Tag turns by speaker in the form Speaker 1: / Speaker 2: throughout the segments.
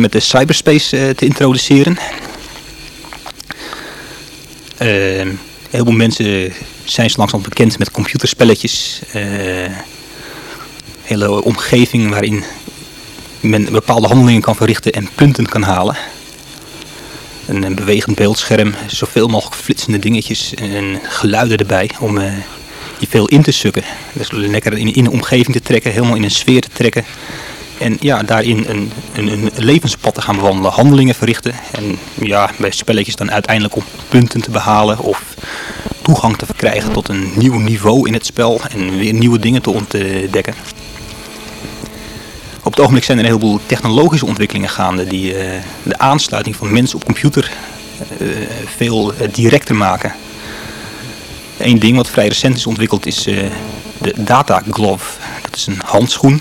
Speaker 1: met de cyberspace te introduceren. een heleboel mensen zijn zo langzaam bekend met computerspelletjes. hele omgeving waarin men bepaalde handelingen kan verrichten en punten kan halen. Een, bewegend beeldscherm, zoveel mogelijk flitsende dingetjes en geluiden erbij om uh, je veel in te sukken. Dus lekker in, in een omgeving te trekken, helemaal in een sfeer te trekken. En ja, daarin een, een, een, levenspad te gaan bewandelen, handelingen verrichten. En ja, bij spelletjes dan uiteindelijk om punten te behalen of toegang te verkrijgen tot een nieuw niveau in het spel en weer nieuwe dingen te ontdekken. Op het ogenblik zijn er een heleboel technologische ontwikkelingen gaande die uh, de aansluiting van mens op computer uh, veel uh, directer maken. Eén ding wat vrij recent is ontwikkeld is de Data Glove. Dat is een handschoen.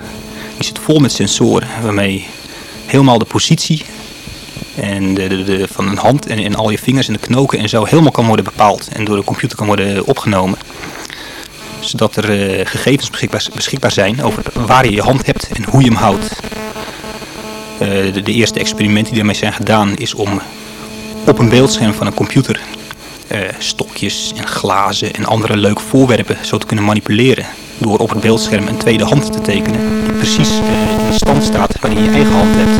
Speaker 1: Die zit vol met sensoren waarmee helemaal de positie en de, de, van een hand en, en al je vingers en de knoken en zo helemaal kan worden bepaald en door de computer kan worden opgenomen zodat er uh, gegevens beschikbaar, beschikbaar, zijn over waar je je hand hebt en hoe je hem houdt. Uh, de, eerste experimenten die daarmee zijn gedaan is om op een beeldscherm van een computer uh, stokjes en glazen en andere leuke voorwerpen zo te kunnen manipuleren. Door op het beeldscherm een tweede hand te tekenen die precies in de stand staat waarin je eigen hand hebt.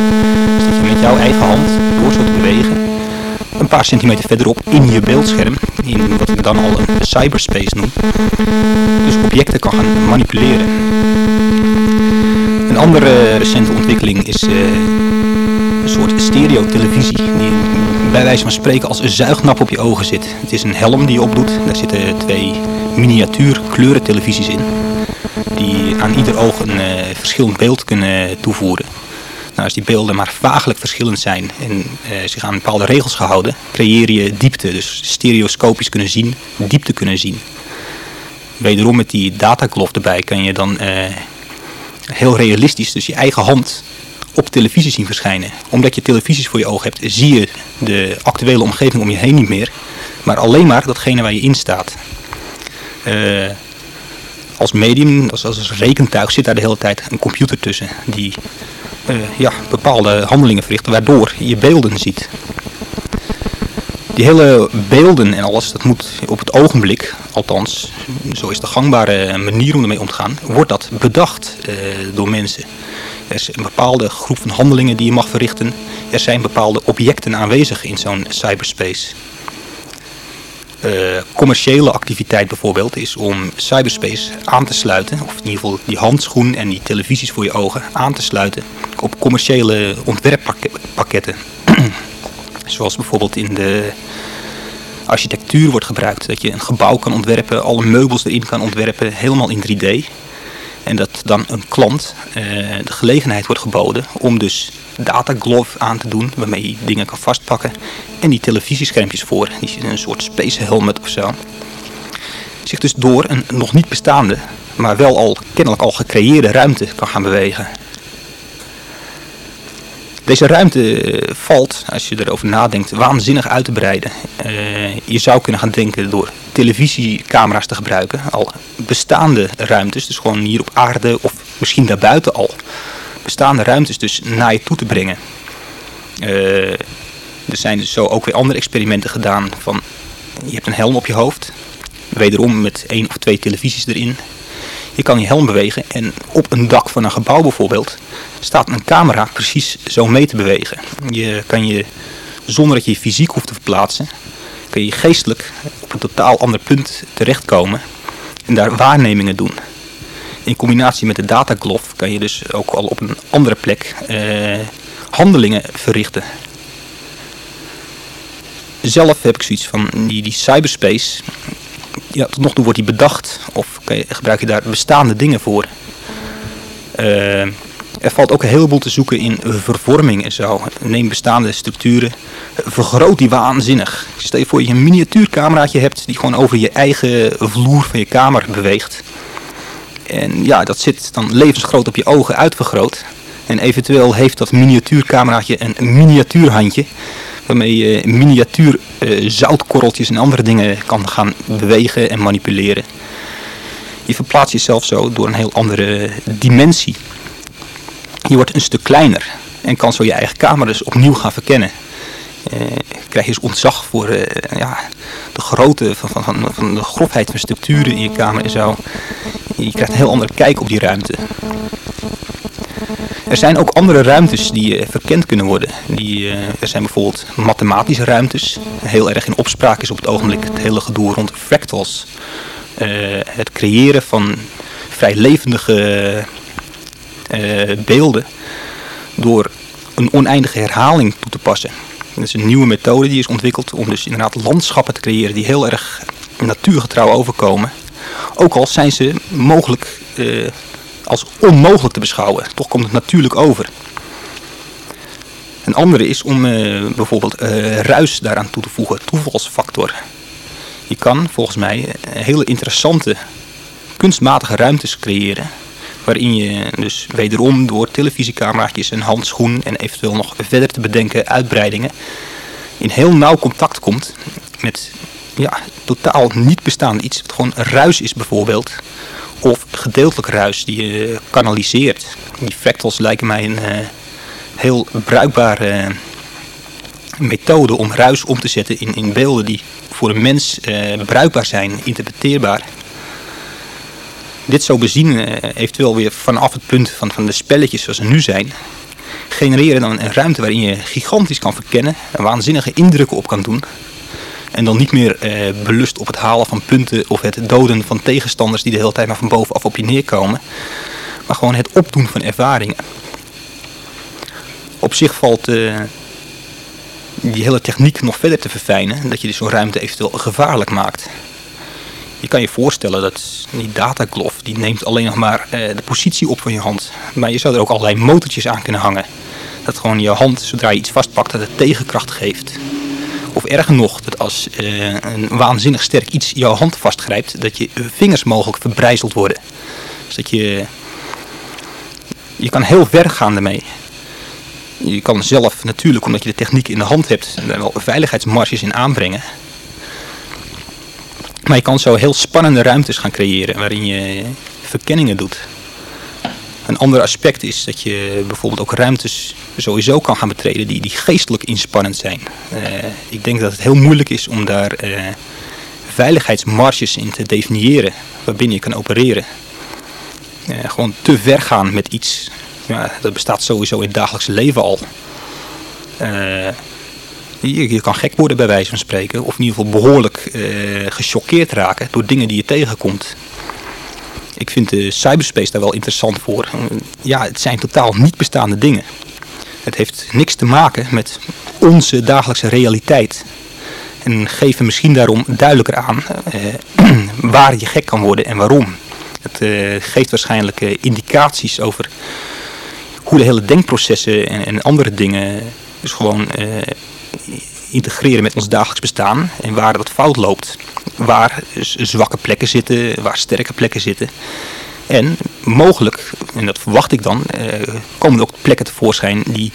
Speaker 1: Dus dat je met jouw eigen hand door zo bewegen een paar centimeter verderop in je beeldscherm, in wat ik dan al een cyberspace noem, dus objecten kan gaan manipuleren. Een andere recente ontwikkeling is uh, een soort stereotelevisie die bij wijze van spreken als een zuignap op je ogen zit. Het is een helm die je opdoet, daar zitten twee miniatuur kleurentelevisies in die aan ieder oog een uh, verschillend beeld kunnen toevoeren. Nou, als die beelden maar vagelijk verschillend zijn en uh, zich aan bepaalde regels gehouden, creëer je diepte. Dus stereoscopisch kunnen zien, diepte kunnen zien. Wederom met die datakloof erbij kan je dan uh, heel realistisch, dus je eigen hand op televisie zien verschijnen. Omdat je televisies voor je ogen hebt, zie je de actuele omgeving om je heen niet meer. Maar alleen maar datgene waar je in staat. Uh, als medium, als, als rekentuig, zit daar de hele tijd een computer tussen. Die uh, ja, bepaalde handelingen verrichten waardoor je beelden ziet. Die hele beelden en alles, dat moet op het ogenblik, althans, zo is de gangbare manier om ermee om te gaan, wordt dat bedacht uh, door mensen. Er is een bepaalde groep van handelingen die je mag verrichten. Er zijn bepaalde objecten aanwezig in zo'n cyberspace. Uh, commerciële activiteit bijvoorbeeld is om cyberspace aan te sluiten, of in ieder geval die handschoen en die televisies voor je ogen aan te sluiten op commerciële ontwerppakketten. Zoals bijvoorbeeld in de architectuur wordt gebruikt. Dat je een gebouw kan ontwerpen, alle meubels erin kan ontwerpen, helemaal in 3D. En dat dan een klant uh, de gelegenheid wordt geboden om dus dataglove aan te doen, waarmee je dingen kan vastpakken. En die televisieschermpjes voor, die zit een soort space helmet of zo. Zich dus door een nog niet bestaande, maar wel al kennelijk al gecreëerde ruimte kan gaan bewegen. Deze ruimte eh, valt, als je erover nadenkt, waanzinnig uit te breiden. Uh, je zou kunnen gaan denken door televisiecamera's te gebruiken, al bestaande ruimtes, dus gewoon hier op aarde of misschien daarbuiten al, bestaande ruimtes dus naar je toe te brengen. Uh, er zijn dus zo ook weer andere experimenten gedaan van, je hebt een helm op je hoofd, wederom met één of twee televisies erin. Je kan je helm bewegen en op een dak van een gebouw bijvoorbeeld staat een camera precies zo mee te bewegen. Je kan je, zonder dat je je fysiek hoeft te verplaatsen, kun je geestelijk op een totaal ander punt terechtkomen en daar waarnemingen doen. In combinatie met de dataglof kan je dus ook al op een andere plek eh, handelingen verrichten. Zelf heb ik zoiets van die, die cyberspace. Ja, tot nog toe wordt die bedacht of je, gebruik je daar bestaande dingen voor. Uh, er valt ook een heleboel te zoeken in vervorming en zo. Neem bestaande structuren, vergroot die waanzinnig. Stel je voor je een miniatuurcameraatje hebt die gewoon over je eigen vloer van je kamer beweegt. En ja, dat zit dan levensgroot op je ogen uitvergroot. En eventueel heeft dat miniatuurcameraatje een miniatuurhandje. Waarmee je miniatuur uh, zoutkorreltjes en andere dingen kan gaan bewegen en manipuleren. Je verplaatst jezelf zo door een heel andere dimensie. Je wordt een stuk kleiner. En kan zo je eigen kamer dus opnieuw gaan verkennen. Uh, krijg je dus ontzag voor uh, ja, de grootte van, van, van, van, de grofheid van structuren in je kamer en zo. Je krijgt een heel andere kijk op die ruimte. Er zijn ook andere ruimtes die uh, verkend kunnen worden. Die, er zijn bijvoorbeeld mathematische ruimtes. Heel erg in opspraak is op het ogenblik het hele gedoe rond fractals. het creëren van vrij levendige beelden door een oneindige herhaling toe te passen. Dat is een nieuwe methode die is ontwikkeld om dus inderdaad landschappen te creëren die heel erg natuurgetrouw overkomen. Ook al zijn ze mogelijk eh, als onmogelijk te beschouwen. Toch komt het natuurlijk over. Een andere is om uh, bijvoorbeeld uh, ruis daaraan toe te voegen, toevalsfactor. Je kan volgens mij hele interessante kunstmatige ruimtes creëren Waarin je dus wederom door televisiecameraatjes en handschoen en eventueel nog verder te bedenken uitbreidingen in heel nauw contact komt met ja, totaal niet bestaand iets. Wat gewoon ruis is bijvoorbeeld. Of gedeeltelijk ruis die je kanaliseert. Die fractals lijken mij een uh, heel bruikbare methode om ruis om te zetten in, in beelden die voor een mens bruikbaar zijn, interpreteerbaar dit zo bezien, eh, eventueel weer vanaf het punt van, van de spelletjes zoals ze nu zijn, genereren dan een ruimte waarin je gigantisch kan verkennen, waanzinnige indrukken op kan doen. En dan niet meer eh, belust op het halen van punten of het doden van tegenstanders die de hele tijd maar van bovenaf op je neerkomen. Maar gewoon het opdoen van ervaringen. Op zich valt uh, die hele techniek nog verder te verfijnen. Dat je dus zo'n ruimte eventueel gevaarlijk maakt. Je kan je voorstellen dat die dataglof, die neemt alleen nog maar uh, de positie op van je hand. Maar je zou er ook allerlei motortjes aan kunnen hangen. Dat gewoon je hand, zodra je iets vastpakt, dat het tegenkracht geeft. Of erger nog, dat als uh, een waanzinnig sterk iets jouw hand vastgrijpt, dat je vingers mogelijk verbrijzeld worden. Dus dat je... Je kan heel ver gaan daarmee. Je kan zelf natuurlijk, omdat je de techniek in de hand hebt, er wel veiligheidsmarges in aanbrengen. Maar je kan zo heel spannende ruimtes gaan creëren waarin je verkenningen doet. Een ander aspect is dat je bijvoorbeeld ook ruimtes sowieso kan gaan betreden die, die geestelijk inspannend zijn. Uh, ik denk dat het heel moeilijk is om daar uh, veiligheidsmarges in te definiëren waarbinnen je kan opereren. Uh, gewoon te ver gaan met iets, ja, dat bestaat sowieso in het dagelijkse leven al. Je, je, kan gek worden bij wijze van spreken. Of in ieder geval behoorlijk gechoqueerd raken door dingen die je tegenkomt. Ik vind de cyberspace daar wel interessant voor. Ja, het zijn totaal niet bestaande dingen. Het heeft niks te maken met onze dagelijkse realiteit. En geven misschien daarom duidelijker aan uh, waar je gek kan worden en waarom. Het uh, geeft waarschijnlijk indicaties over hoe de hele denkprocessen en, en andere dingen dus gewoon integreren met ons dagelijks bestaan en waar dat fout loopt. Waar zwakke plekken zitten, waar sterke plekken zitten. En mogelijk, en dat verwacht ik dan, eh, komen er ook plekken tevoorschijn die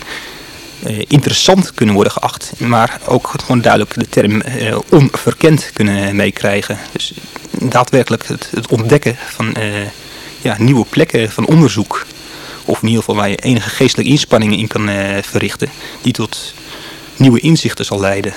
Speaker 1: eh, interessant kunnen worden geacht. Maar ook gewoon duidelijk de term eh, onverkend kunnen meekrijgen. Dus daadwerkelijk het, ontdekken van ja, nieuwe plekken van onderzoek. Of in ieder geval waar je enige geestelijke inspanningen in kan verrichten. Die tot nieuwe inzichten zal leiden.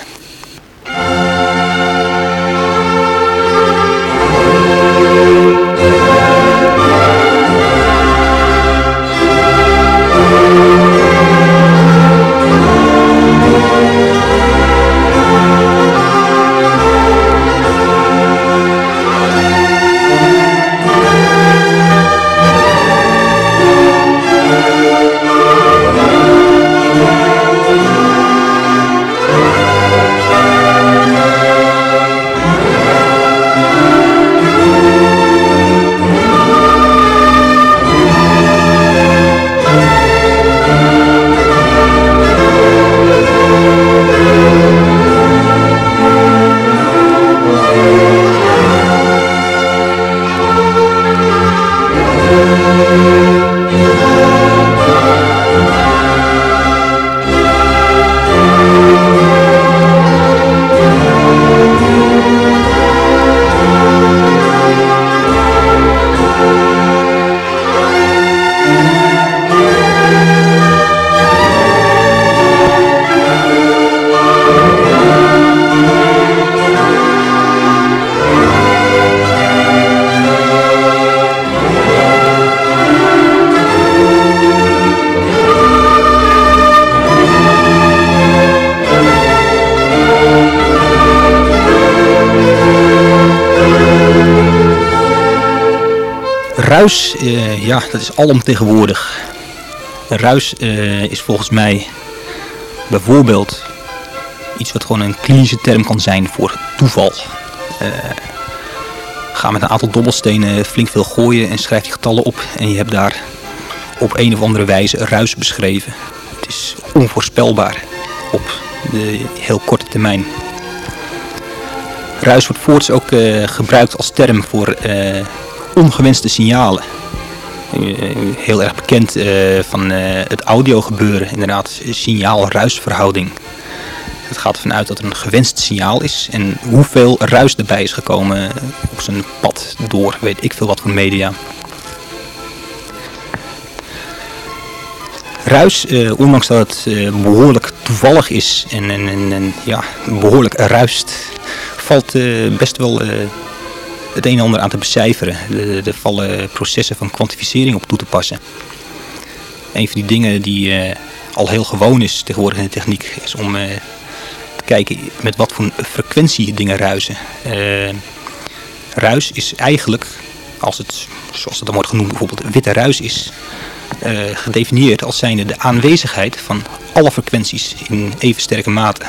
Speaker 1: Ruis, uh, ja, dat is alomtegenwoordig. Ruis uh, is volgens mij bijvoorbeeld iets wat gewoon een klinische term kan zijn voor toeval. Uh, ga met een aantal dobbelstenen flink veel gooien en schrijf je getallen op. En je hebt daar op een of andere wijze ruis beschreven. Het is onvoorspelbaar op de heel korte termijn. Ruis wordt voorts ook gebruikt als term voor ongewenste signalen. Uh, heel erg bekend van het audiogebeuren, inderdaad, signaal-ruisverhouding. Het gaat ervan uit dat er een gewenst signaal is en hoeveel ruis erbij is gekomen op zijn pad door, weet ik veel wat voor media. Ruis, uh, ondanks dat het uh, behoorlijk toevallig is en, en, en, ja, behoorlijk ruist, valt uh, best wel het een en ander aan te becijferen. Er vallen processen van kwantificering op toe te passen. Een van die dingen die al heel gewoon is tegenwoordig in de techniek, is om te kijken met wat voor frequentie dingen ruisen. ruis is eigenlijk, als het, zoals het dan wordt genoemd, bijvoorbeeld witte ruis is, gedefinieerd als zijnde de aanwezigheid van alle frequenties in even sterke mate.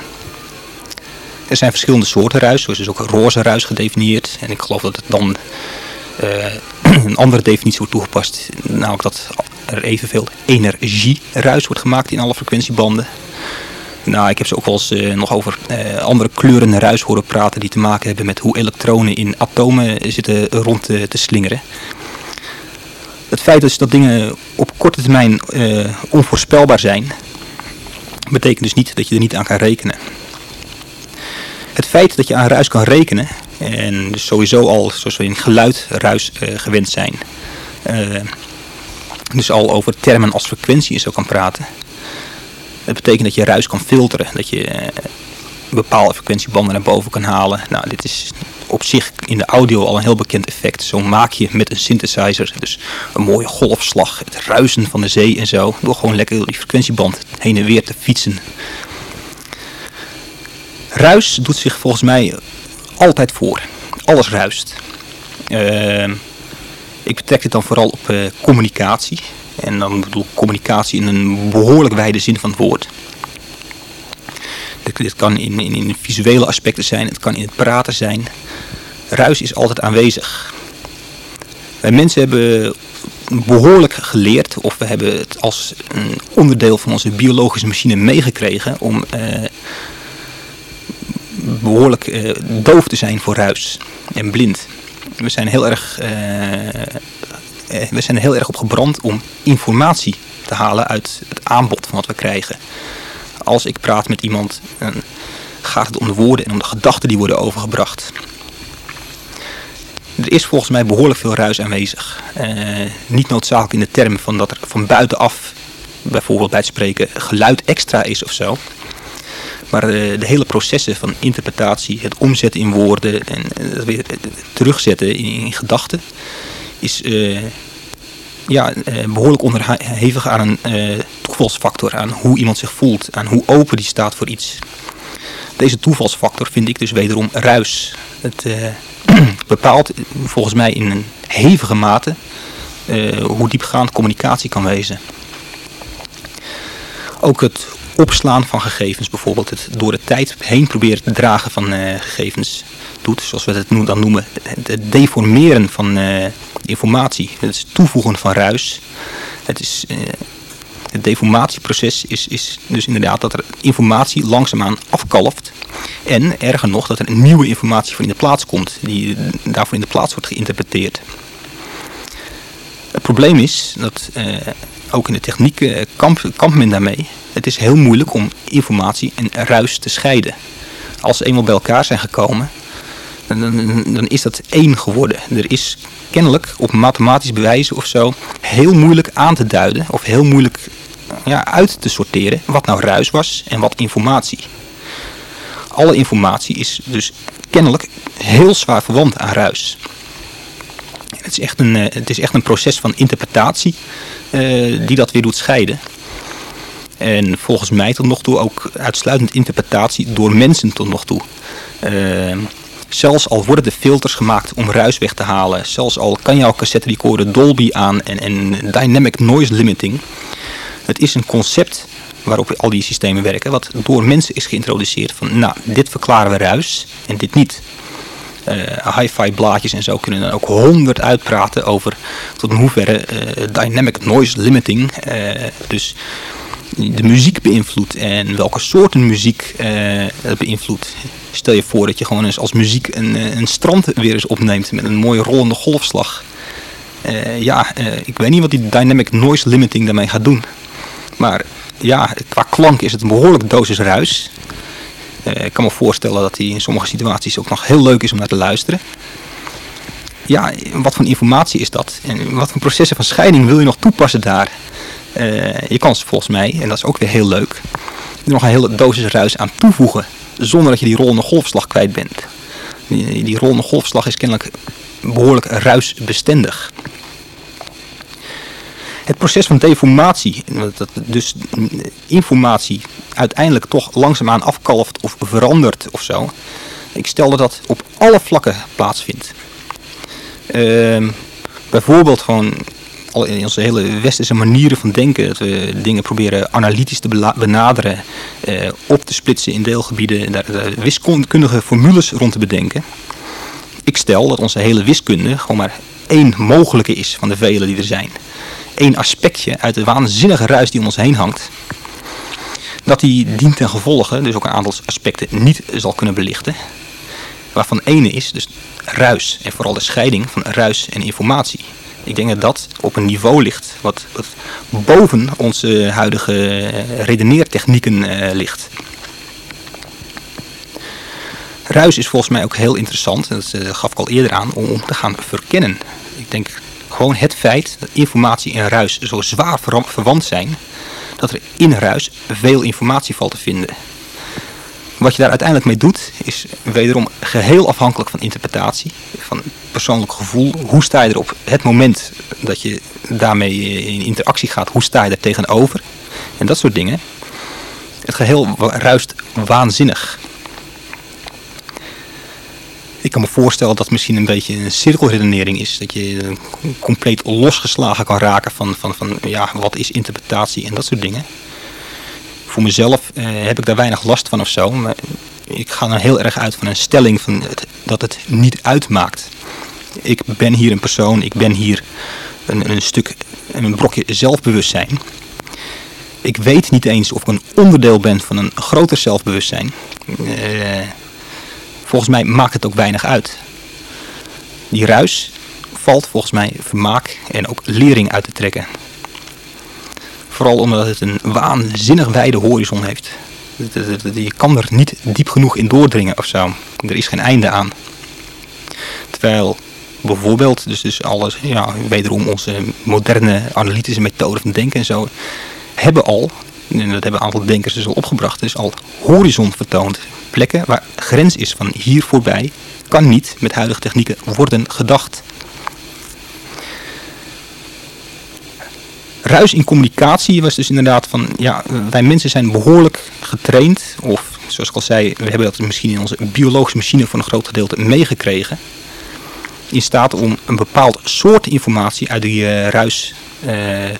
Speaker 1: Er zijn verschillende soorten ruis, zoals is ook roze ruis gedefinieerd. En ik geloof dat het dan uh, een andere definitie wordt toegepast. Namelijk dat er evenveel energieruis wordt gemaakt in alle frequentiebanden. Nou, ik heb ze ook wel eens uh, nog over uh, andere kleuren ruis horen praten die te maken hebben met hoe elektronen in atomen zitten rond te, slingeren. Het feit dus dat dingen op korte termijn onvoorspelbaar zijn, betekent dus niet dat je er niet aan kan rekenen. Het feit dat je aan ruis kan rekenen, en dus sowieso al zoals we in geluidruis uh, gewend zijn, uh, dus al over termen als frequentie en zo kan praten. Het betekent dat je ruis kan filteren, dat je bepaalde frequentiebanden naar boven kan halen. Nou, dit is op zich in de audio al een heel bekend effect. Zo maak je met een synthesizer dus een mooie golfslag, het ruisen van de zee en zo. Door gewoon lekker die frequentieband heen en weer te fietsen. Ruis doet zich volgens mij altijd voor. Alles ruist. Uh, ik betrek het dan vooral op uh, communicatie. En dan bedoel ik communicatie in een behoorlijk wijde zin van het woord. Dit kan in, in, in visuele aspecten zijn, het kan in het praten zijn. Ruis is altijd aanwezig. Wij mensen hebben behoorlijk geleerd, of we hebben het als een onderdeel van onze biologische machine meegekregen om eh, behoorlijk eh, doof te zijn voor ruis en blind. We zijn heel erg, uh, we zijn heel erg op gebrand om informatie te halen uit het aanbod van wat we krijgen als ik praat met iemand, dan gaat het om de woorden en om de gedachten die worden overgebracht. Er is volgens mij behoorlijk veel ruis aanwezig. Niet noodzakelijk in de term van dat er van buitenaf, bijvoorbeeld bij het spreken, geluid extra is of zo. Maar uh, de hele processen van interpretatie, het omzetten in woorden en uh, weer terugzetten in, gedachten, is ja, behoorlijk onderhevig aan een toevalsfactor aan hoe iemand zich voelt, aan hoe open die staat voor iets. Deze toevalsfactor vind ik dus wederom ruis. Het bepaalt volgens mij in een hevige mate hoe diepgaand communicatie kan wezen. Ook het opslaan van gegevens bijvoorbeeld, het door de tijd heen proberen te dragen van uh, gegevens doet, zoals we het dan noemen, het deformeren van informatie, het toevoegen van ruis. Het is het deformatieproces is, is dus inderdaad dat er informatie langzaamaan afkalft. En erger nog, dat er een nieuwe informatie voor in de plaats komt, die daarvoor in de plaats wordt geïnterpreteerd. Het probleem is dat eh, ook in de techniek eh, kamp, kampt men daarmee. Het is heel moeilijk om informatie en ruis te scheiden. Als ze eenmaal bij elkaar zijn gekomen, dan, dan, dan is dat één geworden. Er is kennelijk op mathematisch bewijzen of zo heel moeilijk aan te duiden of heel moeilijk ja, uit te sorteren wat nou ruis was en wat informatie. Alle informatie is dus kennelijk heel zwaar verwant aan ruis. Het is echt een, eh, het is echt een proces van interpretatie uh, die dat weer doet scheiden. En volgens mij tot nog toe ook uitsluitend interpretatie door mensen tot nog toe. Uh, Zelfs al worden de filters gemaakt om ruis weg te halen. Zelfs al kan jouw cassette recorder Dolby aan en, en Dynamic Noise Limiting. Het is een concept waarop al die systemen werken. Wat door mensen is geïntroduceerd van nou dit verklaren we ruis en dit niet. Uh, hi-fi blaadjes en zo kunnen dan ook honderd uitpraten over tot in hoeverre uh, dynamic noise limiting uh, dus de muziek beïnvloedt en welke soorten muziek het beïnvloedt. Stel je voor dat je gewoon eens als muziek een, een strand weer eens opneemt met een mooie rollende golfslag. ja, ik weet niet wat die dynamic noise limiting daarmee gaat doen. Maar ja, qua klank is het een behoorlijke dosis ruis. Ik kan me voorstellen dat hij in sommige situaties ook nog heel leuk is om naar te luisteren. Ja, wat voor informatie is dat? En wat voor processen van scheiding wil je nog toepassen daar? Uh, je kan volgens mij, en dat is ook weer heel leuk, nog een hele dosis ruis aan toevoegen. Zonder dat je die rollende golfslag kwijt bent. Die, die rollende golfslag is kennelijk behoorlijk ruisbestendig. Het proces van deformatie, dat dus informatie uiteindelijk toch langzaamaan afkalft of verandert of zo. Ik stel dat dat op alle vlakken plaatsvindt. Uh, bijvoorbeeld gewoon in onze hele westerse manieren van denken. Dat we dingen proberen analytisch te benaderen, uh, op te splitsen in deelgebieden, daar wiskundige formules rond te bedenken. Ik stel dat onze hele wiskunde gewoon maar één mogelijke is van de vele die er zijn één aspectje uit de waanzinnige ruis die om ons heen hangt. Dat die dient ten gevolge dus ook een aantal aspecten niet zal kunnen belichten. Waarvan ene is dus ruis en vooral de scheiding van ruis en informatie. Ik denk dat dat op een niveau ligt wat, boven onze huidige redeneertechnieken uh, ligt. Ruis is volgens mij ook heel interessant, dat uh, gaf ik al eerder aan, om te gaan verkennen. Ik denk gewoon het feit dat informatie en ruis zo zwaar verwant zijn, dat er in ruis veel informatie valt te vinden. Wat je daar uiteindelijk mee doet, is wederom geheel afhankelijk van interpretatie, van persoonlijk gevoel. Hoe sta je er op het moment dat je daarmee in interactie gaat, hoe sta je er tegenover? En dat soort dingen. Het geheel ruist waanzinnig. Ik kan me voorstellen dat het misschien een beetje een cirkelredenering is. Dat je compleet losgeslagen kan raken van, van, van ja, wat is interpretatie en dat soort dingen. Voor mezelf eh, heb ik daar weinig last van of zo. Maar ik ga er heel erg uit van een stelling van dat het niet uitmaakt. Ik ben hier een persoon, ik ben hier een, een stuk, een brokje zelfbewustzijn. Ik weet niet eens of ik een onderdeel ben van een groter zelfbewustzijn. Uh, volgens mij maakt het ook weinig uit. Die ruis valt volgens mij vermaak en ook lering uit te trekken. Vooral omdat het een waanzinnig wijde horizon heeft. Je kan er niet diep genoeg in doordringen of zo. Er is geen einde aan. Terwijl bijvoorbeeld, dus, dus alles, ja, wederom onze moderne analytische methoden van denken en zo, hebben al, en dat hebben een aantal denkers dus al opgebracht, dus al horizon vertoond plekken waar grens is van hier voorbij, kan niet met huidige technieken worden gedacht. Ruis in communicatie was dus inderdaad van, ja, wij mensen zijn behoorlijk getraind, of zoals ik al zei, we hebben dat misschien in onze biologische machine voor een groot gedeelte meegekregen, in staat om een bepaald soort informatie uit die uh, ruis uh,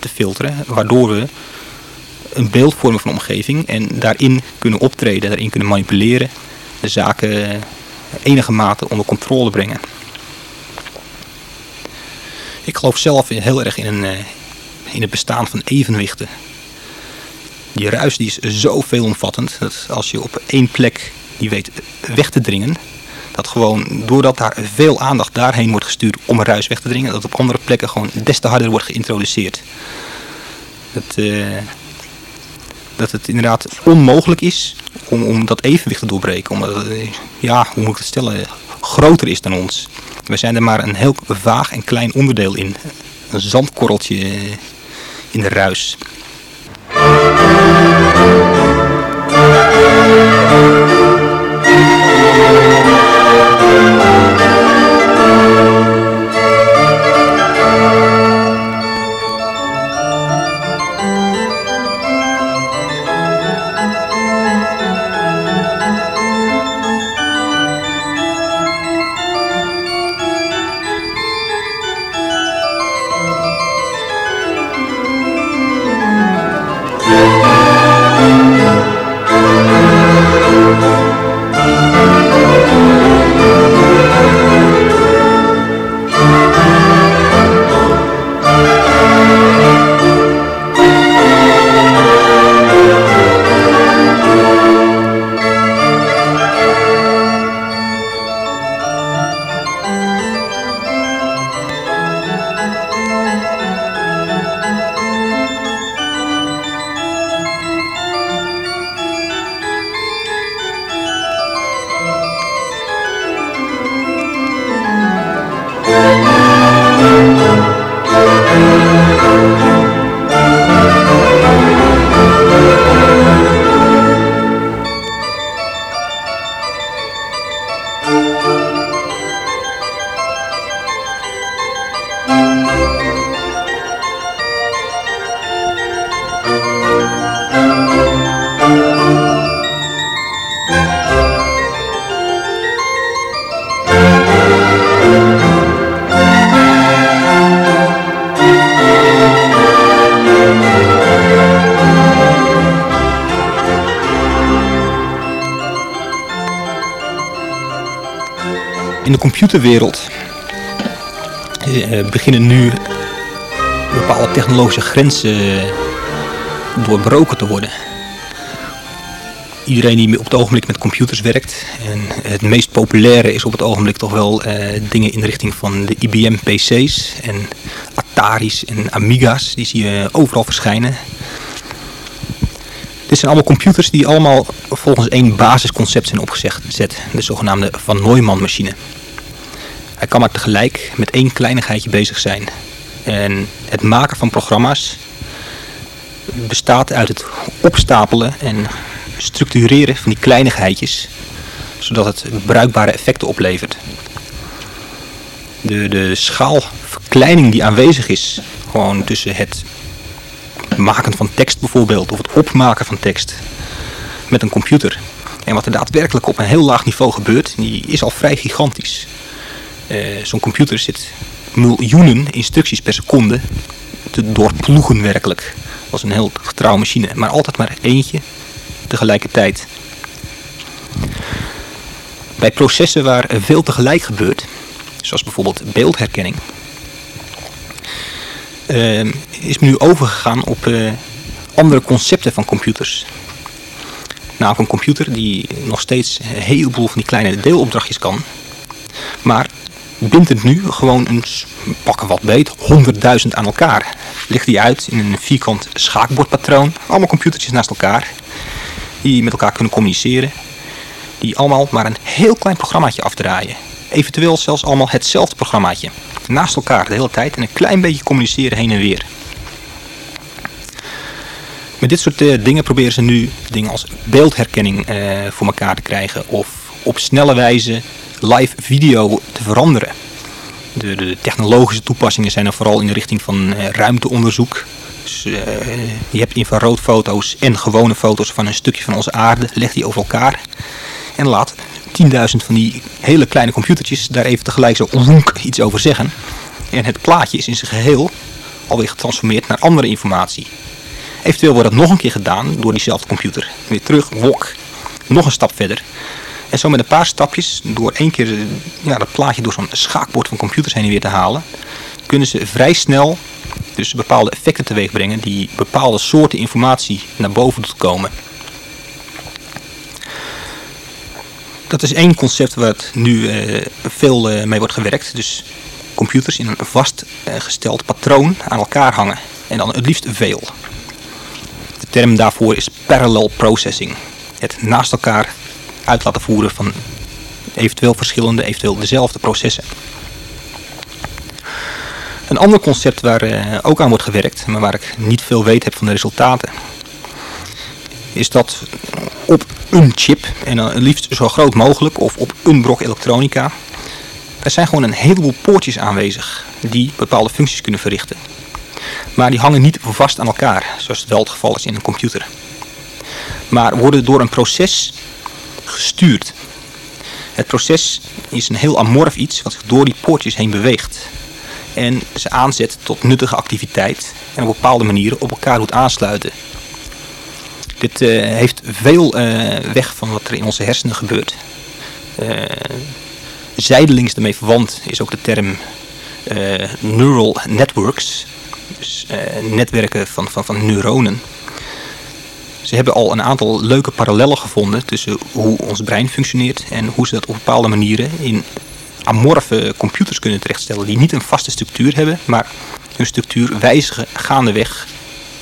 Speaker 1: te filteren, waardoor we een beeld vormen van de omgeving en daarin kunnen optreden, daarin kunnen manipuleren, de zaken enige mate onder controle brengen. Ik geloof zelf heel erg in, een, eh, in het bestaan van evenwichten. Die ruis die is zo veelomvattend dat als je op één plek die weet weg te dringen, dat gewoon doordat daar veel aandacht daarheen wordt gestuurd om ruis weg te dringen, dat op andere plekken gewoon des te harder wordt geïntroduceerd. Het, uh, dat het inderdaad onmogelijk is om, om dat evenwicht te doorbreken. Omdat het, ja, hoe moet ik het stellen, groter is dan ons. We zijn er maar een heel vaag en klein onderdeel in. Een zandkorreltje in de ruis. Computerwereld uh, beginnen nu bepaalde technologische grenzen doorbroken te worden. Iedereen die op het ogenblik met computers werkt. En het meest populaire is op het ogenblik toch wel dingen in de richting van de IBM PC's en Atari's en Amiga's. Die zie je overal verschijnen. Dit zijn allemaal computers die allemaal volgens één basisconcept zijn opgezet. De zogenaamde Van Neumann machine. Kan maar tegelijk met één kleinigheidje bezig zijn. En het maken van programma's bestaat uit het opstapelen en structureren van die kleinigheidjes. Zodat het bruikbare effecten oplevert. De, de schaalverkleining die aanwezig is, gewoon tussen het maken van tekst bijvoorbeeld, of het opmaken van tekst met een computer. En wat er daadwerkelijk op een heel laag niveau gebeurt, die is al vrij gigantisch. Uh, Zo'n computer zit miljoenen instructies per seconde te doorploegen werkelijk. Is een heel getrouw machine, maar altijd maar eentje tegelijkertijd. Bij processen waar veel tegelijk gebeurt, zoals bijvoorbeeld beeldherkenning, uh, is men nu overgegaan op uh, andere concepten van computers. Nou, een computer die nog steeds een heleboel van die kleine deelopdrachtjes kan, maar bindt het nu gewoon een pakken wat beet, 100.000 aan elkaar. Ligt die uit in een vierkant schaakbordpatroon, allemaal computertjes naast elkaar, die met elkaar kunnen communiceren, die allemaal maar een heel klein programmaatje afdraaien. Eventueel zelfs allemaal hetzelfde programmaatje naast elkaar de hele tijd en een klein beetje communiceren heen en weer. Met dit soort uh, dingen proberen ze nu dingen als beeldherkenning uh, voor elkaar te krijgen of op snelle wijze live video te veranderen. De, de technologische toepassingen zijn er vooral in de richting van uh, ruimteonderzoek. Dus, je hebt infraroodfoto's en gewone foto's van een stukje van onze aarde, leg die over elkaar en laat 10.000 van die hele kleine computertjes daar even tegelijk zo iets over zeggen. En het plaatje is in zijn geheel alweer getransformeerd naar andere informatie. Eventueel wordt dat nog een keer gedaan door diezelfde computer. Weer terug, wok, nog een stap verder. En zo met een paar stapjes, door één keer ja, dat plaatje door zo'n schaakbord van computers heen en weer te halen, kunnen ze vrij snel dus bepaalde effecten teweeg brengen die bepaalde soorten informatie naar boven doet komen. dat is één concept waar het nu uh, veel uh, mee wordt gewerkt. Dus computers in een vastgesteld uh, patroon aan elkaar hangen. En dan het liefst veel. De term daarvoor is parallel processing. Het naast elkaar uit laten voeren van eventueel verschillende, eventueel dezelfde processen. Een ander concept waar uh, ook aan wordt gewerkt, maar waar ik niet veel weet heb van de resultaten, is dat op een chip, en dan liefst zo groot mogelijk, of op een brok elektronica, er zijn gewoon een heleboel poortjes aanwezig die bepaalde functies kunnen verrichten. Maar die hangen niet vast aan elkaar, zoals het wel het geval is in een computer. Maar worden door een proces gestuurd. Het proces is een heel amorf iets wat zich door die poortjes heen beweegt. En ze aanzet tot nuttige activiteit en op bepaalde manieren op elkaar doet aansluiten. Dit uh, heeft veel uh, weg van wat er in onze hersenen gebeurt. Uh, zijdelings daarmee verwant is ook de term neural networks. Dus netwerken van, van, van neuronen. Ze hebben al een aantal leuke parallellen gevonden tussen hoe ons brein functioneert en hoe ze dat op bepaalde manieren in amorfe computers kunnen terechtstellen die niet een vaste structuur hebben, maar hun structuur wijzigen gaandeweg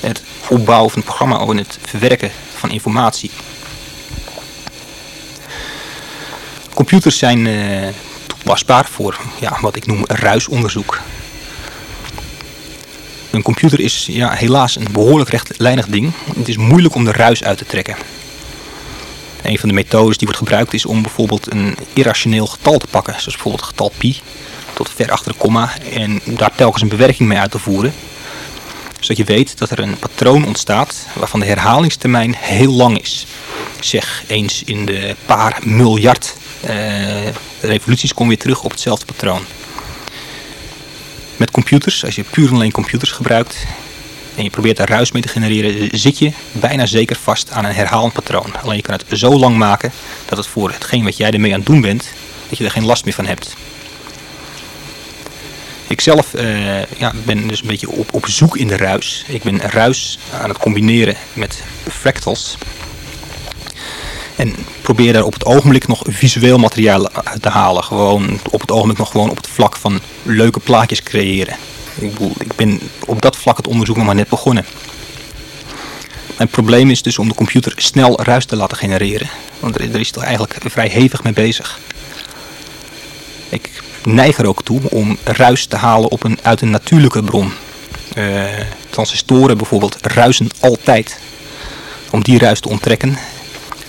Speaker 1: het opbouwen van het programma of het verwerken van informatie. Computers zijn uh, toepasbaar voor ja, wat ik noem ruisonderzoek. Een computer is ja, helaas een behoorlijk rechtlijnig ding. Het is moeilijk om de ruis uit te trekken. Een van de methodes die wordt gebruikt is om bijvoorbeeld een irrationeel getal te pakken. Zoals bijvoorbeeld het getal pi tot ver achter de komma. En daar telkens een bewerking mee uit te voeren zodat je weet dat er een patroon ontstaat waarvan de herhalingstermijn heel lang is. Zeg eens in de paar miljard uh, revoluties kom je weer terug op hetzelfde patroon. Met computers, als je puur alleen computers gebruikt en je probeert daar ruis mee te genereren, zit je bijna zeker vast aan een herhalend patroon. Alleen je kan het zo lang maken dat het voor hetgeen wat jij ermee aan het doen bent dat je er geen last meer van hebt. Ik zelf uh, ja, ben dus een beetje op, op zoek in de ruis. Ik ben ruis aan het combineren met fractals. En probeer daar op het ogenblik nog visueel materiaal uit te halen. Gewoon op het ogenblik nog gewoon op het vlak van leuke plaatjes creëren. Ik, bedoel, ik ben op dat vlak het onderzoek nog maar net begonnen. Mijn probleem is dus om de computer snel ruis te laten genereren. Want er, is toch eigenlijk vrij hevig mee bezig. Ik neig er ook toe om ruis te halen op een, uit een natuurlijke bron. Uh, transistoren bijvoorbeeld ruisen altijd. Om die ruis te onttrekken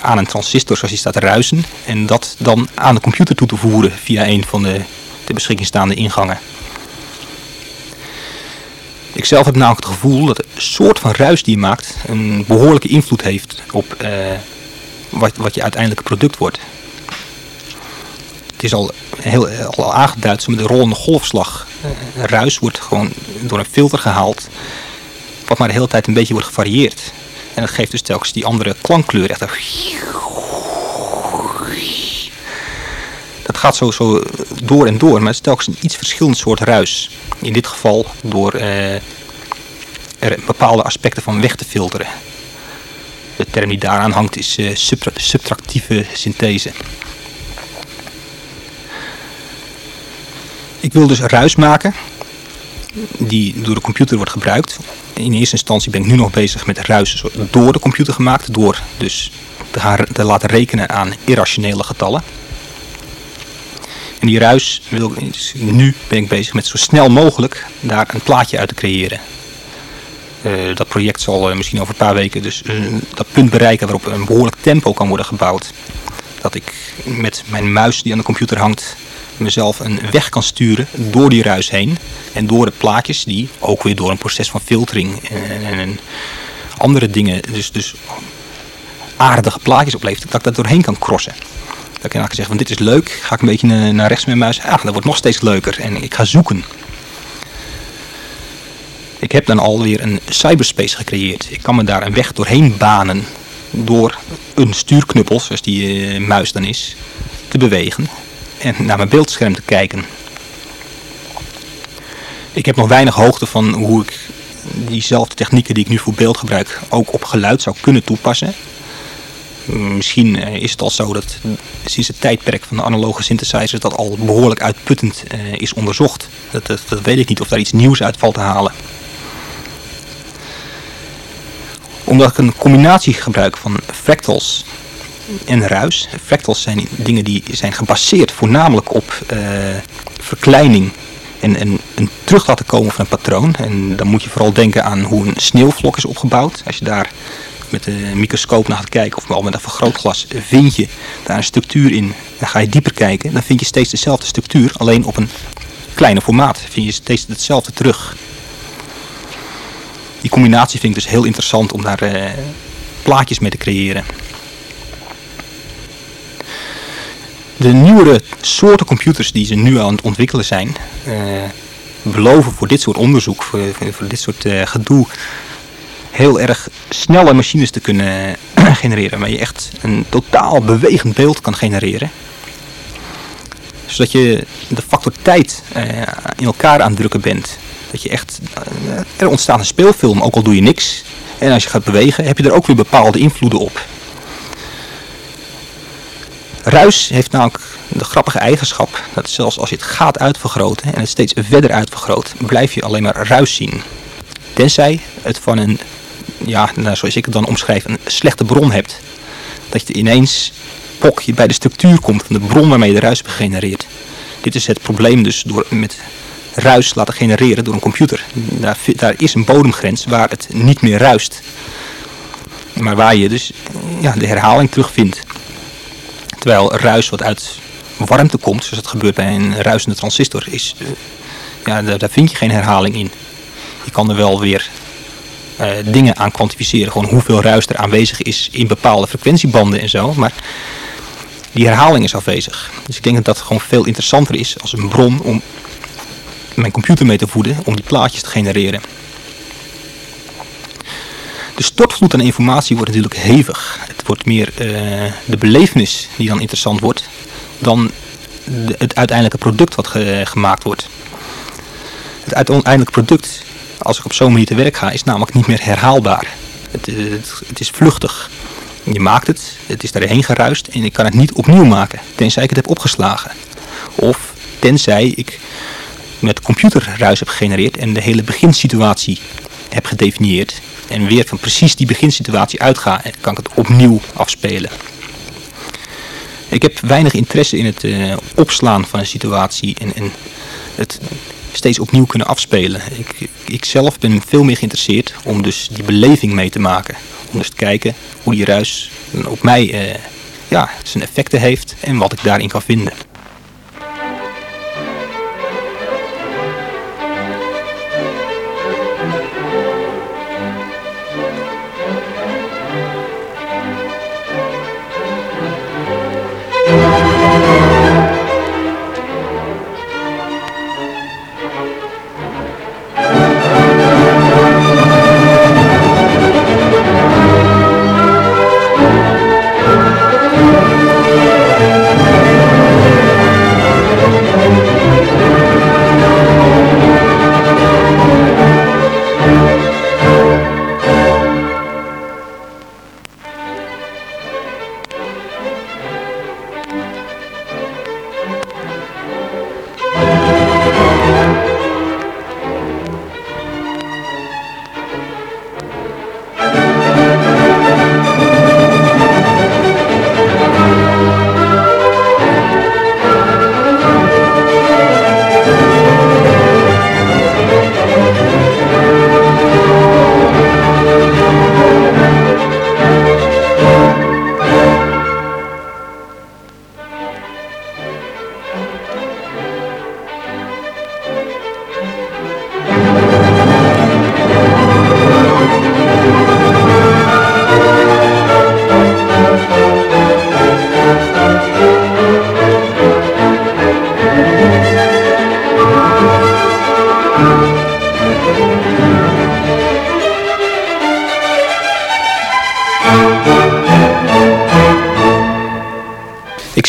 Speaker 1: aan een transistor zoals die staat ruisen. En dat dan aan de computer toe te voeren via een van de ter beschikking staande ingangen. Ik zelf heb namelijk het gevoel dat de soort van ruis die je maakt een behoorlijke invloed heeft op eh, wat, wat je uiteindelijke product wordt. Het is al, heel, al aangeduid met de rollende golfslag. Uh, ruis wordt gewoon door een filter gehaald, wat maar de hele tijd een beetje wordt gevarieerd. En dat geeft dus telkens die andere klankkleur. Echt dat gaat zo, zo door en door, maar het is telkens een iets verschillend soort ruis. In dit geval door eh, er bepaalde aspecten van weg te filteren. De term die daaraan hangt is uh, subtractieve synthese. Ik wil dus ruis maken die door de computer wordt gebruikt. In eerste instantie ben ik nu nog bezig met ruis door de computer gemaakt. Door dus te, gaan, te laten rekenen aan irrationele getallen. En die ruis, wil, dus nu ben ik bezig met zo snel mogelijk daar een plaatje uit te creëren. Uh, dat project zal uh, misschien over een paar weken dus uh, dat punt bereiken waarop een behoorlijk tempo kan worden gebouwd. Dat ik met mijn muis die aan de computer hangt mezelf een weg kan sturen door die ruis heen. En door de plaatjes die ook weer door een proces van filtering en, en andere dingen, dus, dus aardige plaatjes oplevert, dat ik dat doorheen kan crossen. Dat ik dan zeggen van dit is leuk, ga ik een beetje naar rechts met mijn muis. Ah, dat wordt nog steeds leuker en ik ga zoeken. Ik heb dan alweer een cyberspace gecreëerd. Ik kan me daar een weg doorheen banen door een stuurknuppel, zoals die uh, muis dan is, te bewegen en naar mijn beeldscherm te kijken. Ik heb nog weinig hoogte van hoe ik diezelfde technieken die ik nu voor beeld gebruik ook op geluid zou kunnen toepassen. Misschien eh, is het al zo dat sinds het tijdperk van de analoge synthesizers dat al behoorlijk uitputtend uh, is onderzocht. Dat, dat, dat, weet ik niet of daar iets nieuws uit valt te halen. Omdat ik een combinatie gebruik van fractals en ruis. Fractals zijn dingen die zijn gebaseerd voornamelijk op uh, verkleining en, en een terug laten komen van een patroon. En dan moet je vooral denken aan hoe een sneeuwvlok is opgebouwd. Als je daar met een microscoop naar gaat kijken of al met een vergrootglas vind je daar een structuur in. Dan ga je dieper kijken, dan vind je steeds dezelfde structuur, alleen op een kleiner formaat. Vind je steeds hetzelfde terug. Die combinatie vind ik dus heel interessant om daar uh, plaatjes mee te creëren. De nieuwere soorten computers die ze nu aan het ontwikkelen zijn, uh, beloven voor dit soort onderzoek, voor, voor dit soort uh, gedoe, heel erg snelle machines te kunnen genereren. Waar je echt een totaal bewegend beeld kan genereren. Zodat je de factor tijd uh, in elkaar aan het drukken bent. Dat je echt, er ontstaat een speelfilm, ook al doe je niks. En als je gaat bewegen, heb je er ook weer bepaalde invloeden op. Ruis heeft namelijk de grappige eigenschap dat zelfs als je het gaat uitvergroten en het steeds verder uitvergroot, blijf je alleen maar ruis zien. Tenzij het van een ja, nou, zoals ik het dan omschrijf, een slechte bron hebt. Dat je ineens pok je bij de structuur komt van de bron waarmee je de ruis gegenereerd. Dit is het probleem dus door met ruis laten genereren door een computer. Daar, daar is een bodemgrens waar het niet meer ruist. Maar waar je dus ja, de herhaling terugvindt. Terwijl ruis wat uit warmte komt, zoals het gebeurt bij een ruisende transistor, is, uh, ja, daar, vind je geen herhaling in. Je kan er wel weer uh, dingen aan kwantificeren. Gewoon hoeveel ruis er aanwezig is in bepaalde frequentiebanden en zo. Maar die herhaling is afwezig. Dus ik denk dat dat gewoon veel interessanter is als een bron om mijn computer mee te voeden om die plaatjes te genereren. De stortvloed aan informatie wordt natuurlijk hevig. Het wordt meer uh, de belevenis die dan interessant wordt dan het uiteindelijke product wat gemaakt wordt. Het uiteindelijke product, als ik op zo'n manier te werk ga, is namelijk niet meer herhaalbaar. Het, het, het is vluchtig. Je maakt het, het is daarheen geruist en ik kan het niet opnieuw maken, tenzij ik het heb opgeslagen. Of tenzij ik met computerruis heb gegenereerd en de hele beginsituatie heb gedefinieerd. En weer van precies die beginsituatie uitga kan ik het opnieuw afspelen. Ik heb weinig interesse in het uh, opslaan van een situatie en, en het steeds opnieuw kunnen afspelen. Ik, ik zelf ben veel meer geïnteresseerd om dus die beleving mee te maken. Om dus te kijken hoe die ruis op mij uh, ja, zijn effecten heeft en wat ik daarin kan vinden.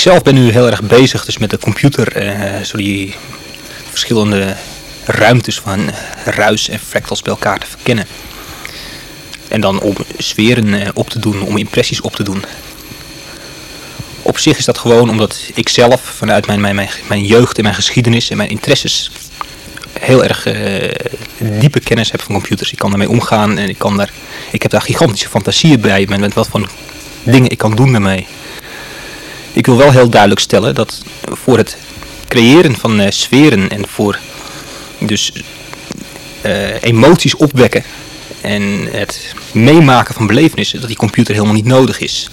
Speaker 1: Zelf ben nu heel erg bezig dus met de computer, uh, die verschillende ruimtes van ruis en fractals bij elkaar te verkennen. En dan om sferen uh, op te doen, om impressies op te doen. Op zich is dat gewoon omdat ik zelf vanuit mijn, mijn, mijn, mijn jeugd en mijn geschiedenis en mijn interesses heel erg diepe kennis heb van computers. Ik kan daarmee omgaan en ik, kan daar, ik heb daar gigantische fantasieën bij met wat voor dingen ik kan doen daarmee. Ik wil wel heel duidelijk stellen dat voor het creëren van uh, sferen en voor dus uh, emoties opwekken en het meemaken van belevenissen, dat die computer helemaal niet nodig is.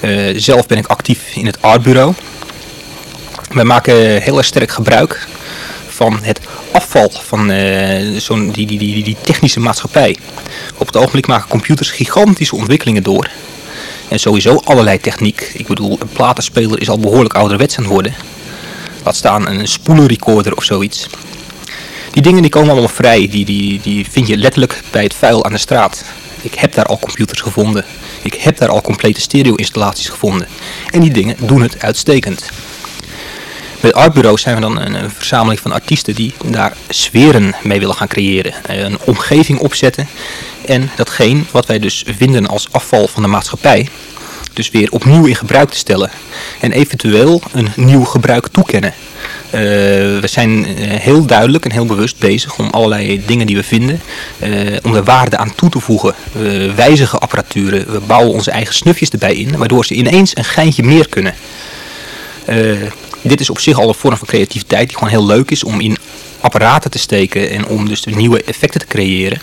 Speaker 1: Uh, zelf ben ik actief in het artbureau. Wij maken heel erg sterk gebruik van het afval van zo'n die, die, die, die technische maatschappij. Op het ogenblik maken computers gigantische ontwikkelingen door en sowieso allerlei techniek. Ik bedoel, een platenspeler is al behoorlijk ouderwets aan het worden. Laat staan een spoelenrecorder of zoiets. Die dingen die komen allemaal vrij. Die, die, die vind je letterlijk bij het vuil aan de straat. Ik heb daar al computers gevonden. Ik heb daar al complete stereo-installaties gevonden. En die dingen doen het uitstekend. Bij het artbureau zijn we dan een, verzameling van artiesten die daar sferen mee willen gaan creëren. Een omgeving opzetten en datgene wat wij dus vinden als afval van de maatschappij, dus weer opnieuw in gebruik te stellen. En eventueel een nieuw gebruik toekennen. Uh, we zijn eh, heel duidelijk en heel bewust bezig om allerlei dingen die we vinden, uh, om er waarde aan toe te voegen. We wijzigen apparaturen, we bouwen onze eigen snufjes erbij in, waardoor ze ineens een geintje meer kunnen. Dit is op zich al een vorm van creativiteit die gewoon heel leuk is om in apparaten te steken en om dus nieuwe effecten te creëren.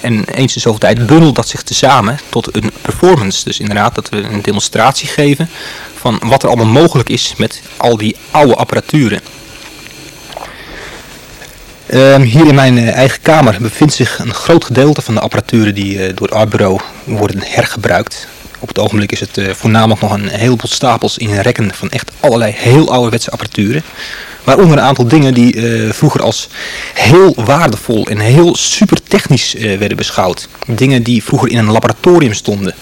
Speaker 1: En eens in zoveel tijd bundelt dat zich tezamen tot een performance. Dus inderdaad dat we een demonstratie geven van wat er allemaal mogelijk is met al die oude apparaturen. Uh, hier in mijn uh, eigen kamer bevindt zich een groot gedeelte van de apparaturen die uh, door het worden hergebruikt. Op het ogenblik is het uh, voornamelijk nog een heleboel stapels in rekken van echt allerlei heel ouderwetse apparaturen. Waaronder een aantal dingen die uh, vroeger als heel waardevol en heel super technisch uh, werden beschouwd. Dingen die vroeger in een laboratorium stonden.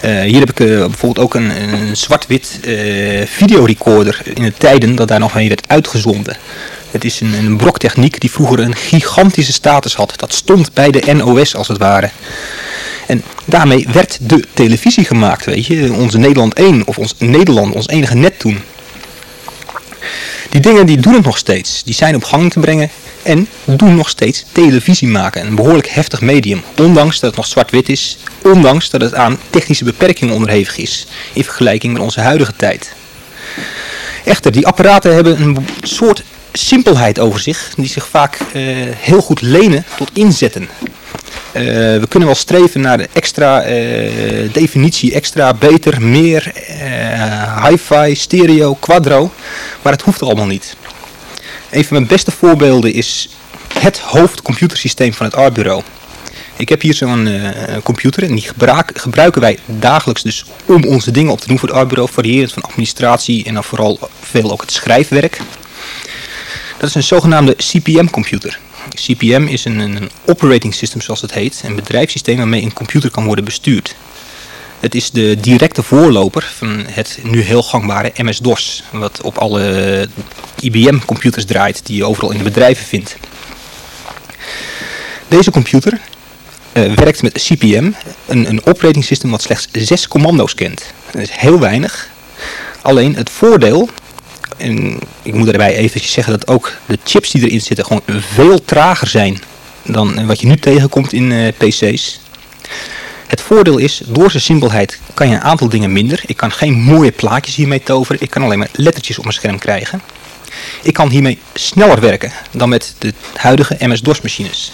Speaker 1: hier heb ik bijvoorbeeld ook een, een zwart-wit videorecorder in de tijden dat daar nog mee werd uitgezonden. Het is een, een broktechniek die vroeger een gigantische status had. Dat stond bij de NOS als het ware. En daarmee werd de televisie gemaakt, weet je. Onze Nederland 1 of ons Nederland, ons enige net toen. Die dingen die doen het nog steeds. Die zijn op gang te brengen en doen nog steeds televisie maken. Een behoorlijk heftig medium. Ondanks dat het nog zwart-wit is. Ondanks dat het aan technische beperkingen onderhevig is. In vergelijking met onze huidige tijd. Echter, die apparaten hebben een soort simpelheid over zich. Die zich vaak uh, heel goed lenen tot inzetten. Uh, we kunnen wel streven naar de extra uh, definitie, extra, beter, meer, hi-fi, stereo, quadro. Maar het hoeft allemaal niet. Een van mijn beste voorbeelden is het hoofdcomputersysteem van het Art-bureau. Ik heb hier zo'n computer en die gebruik, gebruiken wij dagelijks dus om onze dingen op te doen voor het Art-bureau. Variërend van administratie en dan vooral veel ook het schrijfwerk. Dat is een zogenaamde CPM-computer. CPM is een, een operating system zoals het heet, een bedrijfssysteem waarmee een computer kan worden bestuurd. Het is de directe voorloper van het nu heel gangbare MS-DOS, wat op alle IBM-computers draait die je overal in de bedrijven vindt. Deze computer uh, werkt met CPM, een, een operating system wat slechts zes commando's kent. Dat is heel weinig. Alleen het voordeel en ik moet erbij even zeggen dat ook de chips die erin zitten gewoon veel trager zijn dan wat je nu tegenkomt in uh, PC's. Het voordeel is, door zijn simpelheid kan je een aantal dingen minder. Ik kan geen mooie plaatjes hiermee toveren. Ik kan alleen maar lettertjes op mijn scherm krijgen. Ik kan hiermee sneller werken dan met de huidige MS-DOS machines.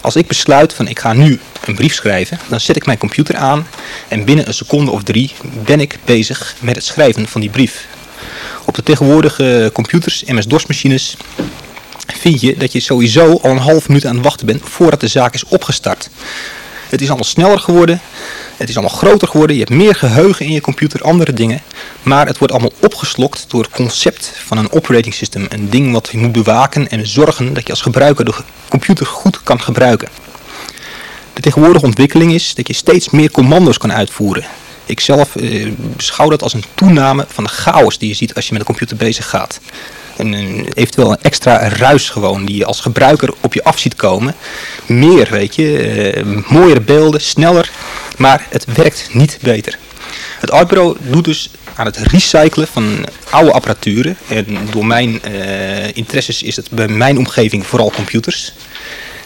Speaker 1: Als ik besluit van ik ga nu een brief schrijven, dan zet ik mijn computer aan en binnen een seconde of drie ben ik bezig met het schrijven van die brief. Op de tegenwoordige computers, MS-DOS machines, vind je dat je sowieso al een half minuut aan het wachten bent voordat de zaak is opgestart. Het is allemaal sneller geworden, het is allemaal groter geworden, je hebt meer geheugen in je computer, andere dingen. Maar het wordt allemaal opgeslokt door het concept van een operating system. Een ding wat je moet bewaken en zorgen dat je als gebruiker de computer goed kan gebruiken. De tegenwoordige ontwikkeling is dat je steeds meer commando's kan uitvoeren. Ik zelf eh, beschouw dat als een toename van de chaos die je ziet als je met de computer bezig gaat. Een, een, eventueel een extra ruis gewoon die je als gebruiker op je af ziet komen. Meer, weet je, uh, mooiere beelden, sneller, maar het werkt niet beter. Het artbureau doet dus aan het recyclen van oude apparaturen. En door mijn uh, interesses is het bij mijn omgeving vooral computers.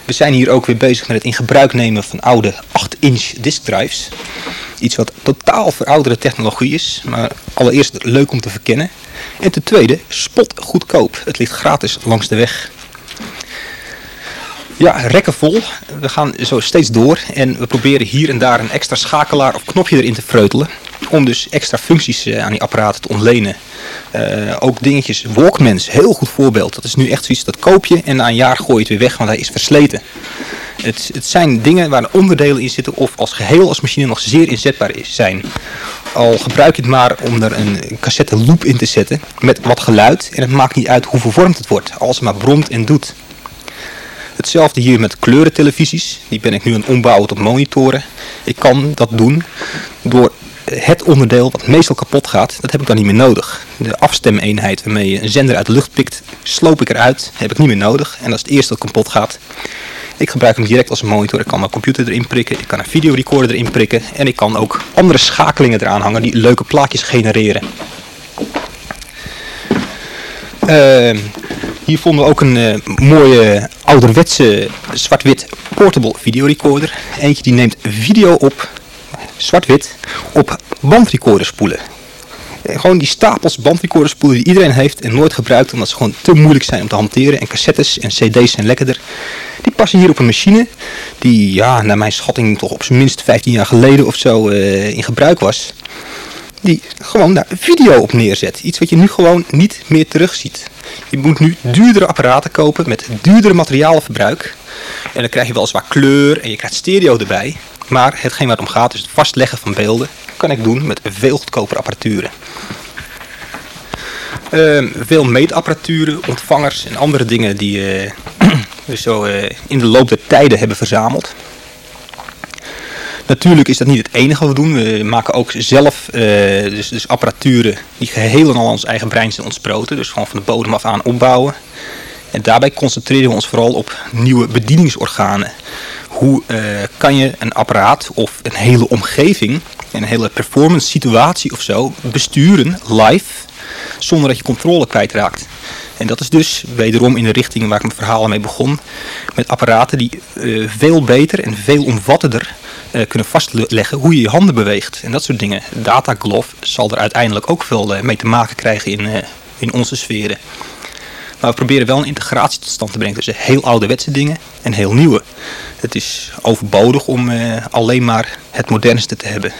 Speaker 1: We zijn hier ook weer bezig met het in gebruik nemen van oude 8-inch diskdrives. Iets wat totaal verouderde technologie is, maar allereerst leuk om te verkennen. En ten tweede, spot goedkoop. Het ligt gratis langs de weg. Ja, rekken vol. We gaan zo steeds door en we proberen hier en daar een extra schakelaar of knopje erin te freutelen. Om dus extra functies eh, aan die apparaten te ontlenen. Uh, ook dingetjes, Walkmans, heel goed voorbeeld. Dat is nu echt zoiets, dat koop je en na een jaar gooi je het weer weg, want hij is versleten. Het, het zijn dingen waar onderdelen in zitten of als geheel als machine nog zeer inzetbaar is, zijn. Al gebruik je het maar om er een cassette loop in te zetten met wat geluid en het maakt niet uit hoe vervormd het wordt, als het maar bromt en doet. Hetzelfde hier met kleurentelevisies. Die ben ik nu aan het ombouwen tot monitoren. Ik kan dat doen door het onderdeel wat meestal kapot gaat, dat heb ik dan niet meer nodig. De afstemeenheid waarmee je een zender uit de lucht pikt, sloop ik eruit, heb ik niet meer nodig. En als het eerste kapot gaat, ik gebruik hem direct als monitor. Ik kan mijn computer erin prikken, ik kan een videorecorder erin prikken. En ik kan ook andere schakelingen eraan hangen die leuke plaatjes genereren. Uh, hier vonden we ook een uh, mooie ouderwetse zwart-wit portable videorecorder. Eentje die neemt video op, zwart-wit, op bandrecorderspoelen. Eh, gewoon die stapels bandrecorderspoelen die iedereen heeft en nooit gebruikt omdat ze gewoon te moeilijk zijn om te hanteren. En cassettes en cd's zijn lekkerder. Die passen hier op een machine die ja, naar mijn schatting toch op zijn minst 15 jaar geleden of zo uh, in gebruik was. Die gewoon daar video op neerzet. Iets wat je nu gewoon niet meer terugziet. Je moet nu duurdere apparaten kopen met duurdere materiaalverbruik. En dan krijg je weliswaar kleur en je krijgt stereo erbij. Maar hetgeen waar het om gaat is het vastleggen van beelden. kan ik doen met veel goedkopere apparaturen. Uh, veel meetapparaturen, ontvangers en andere dingen die uh, we zo uh, in de loop der tijden hebben verzameld. Natuurlijk is dat niet het enige wat we doen. We maken ook zelf uh, dus, dus apparaturen die geheel en al ons eigen brein zijn ontsproten. Dus gewoon van de bodem af aan opbouwen. En daarbij concentreren we ons vooral op nieuwe bedieningsorganen. Hoe uh, kan je een apparaat of een hele omgeving, een hele performance situatie of zo, besturen live zonder dat je controle kwijtraakt. En dat is dus wederom in de richting waar ik mijn verhaal mee begon. Met apparaten die uh, veel beter en veel omvattender uh, kunnen vastleggen hoe je je handen beweegt. En dat soort dingen. Data Glove zal er uiteindelijk ook veel uh, mee te maken krijgen in, in onze sferen. Maar we proberen wel een integratie tot stand te brengen tussen heel ouderwetse dingen en heel nieuwe. Het is overbodig om alleen maar het modernste te hebben.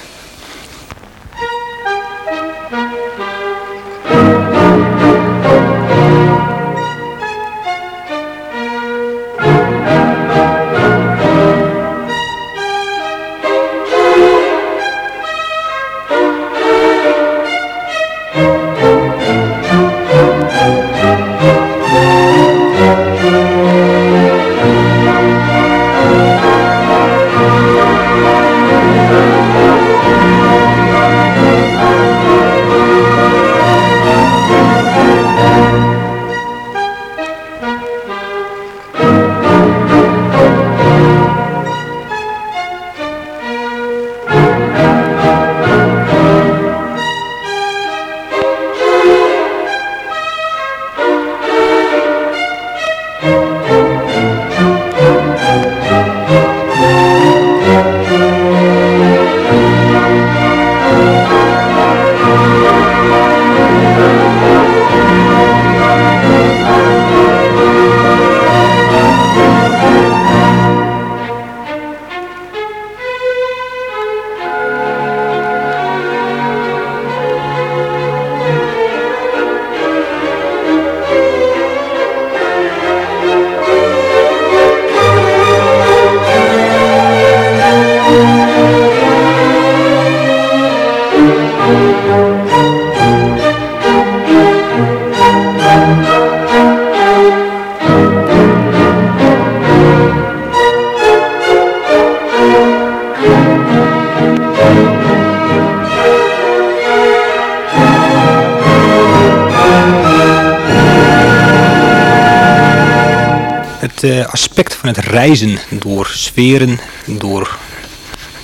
Speaker 1: Uh, aspect van het reizen door sferen, door,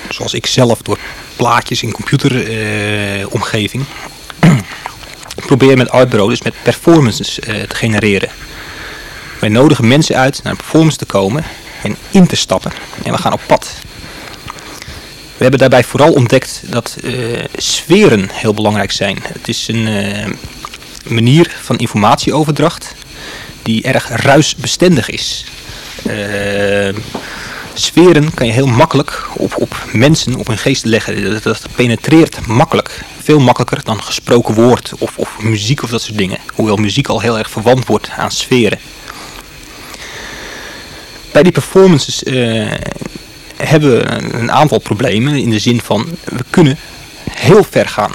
Speaker 1: zoals ik zelf, door plaatjes in computeromgeving. Uh, probeer met Artbureau met performances uh, te genereren. Wij nodigen mensen uit naar een performance te komen en in te stappen. En we gaan op pad. We hebben daarbij vooral ontdekt dat sferen heel belangrijk zijn. Het is een manier van informatieoverdracht die erg ruisbestendig is. Uh, sferen kan je heel makkelijk op, op mensen, op hun geest leggen. Dat, penetreert makkelijk. Veel makkelijker dan gesproken woord of, of muziek of dat soort dingen. Hoewel muziek al heel erg verwant wordt aan sferen. Bij die performances uh, hebben we een aantal problemen in de zin van we kunnen heel ver gaan.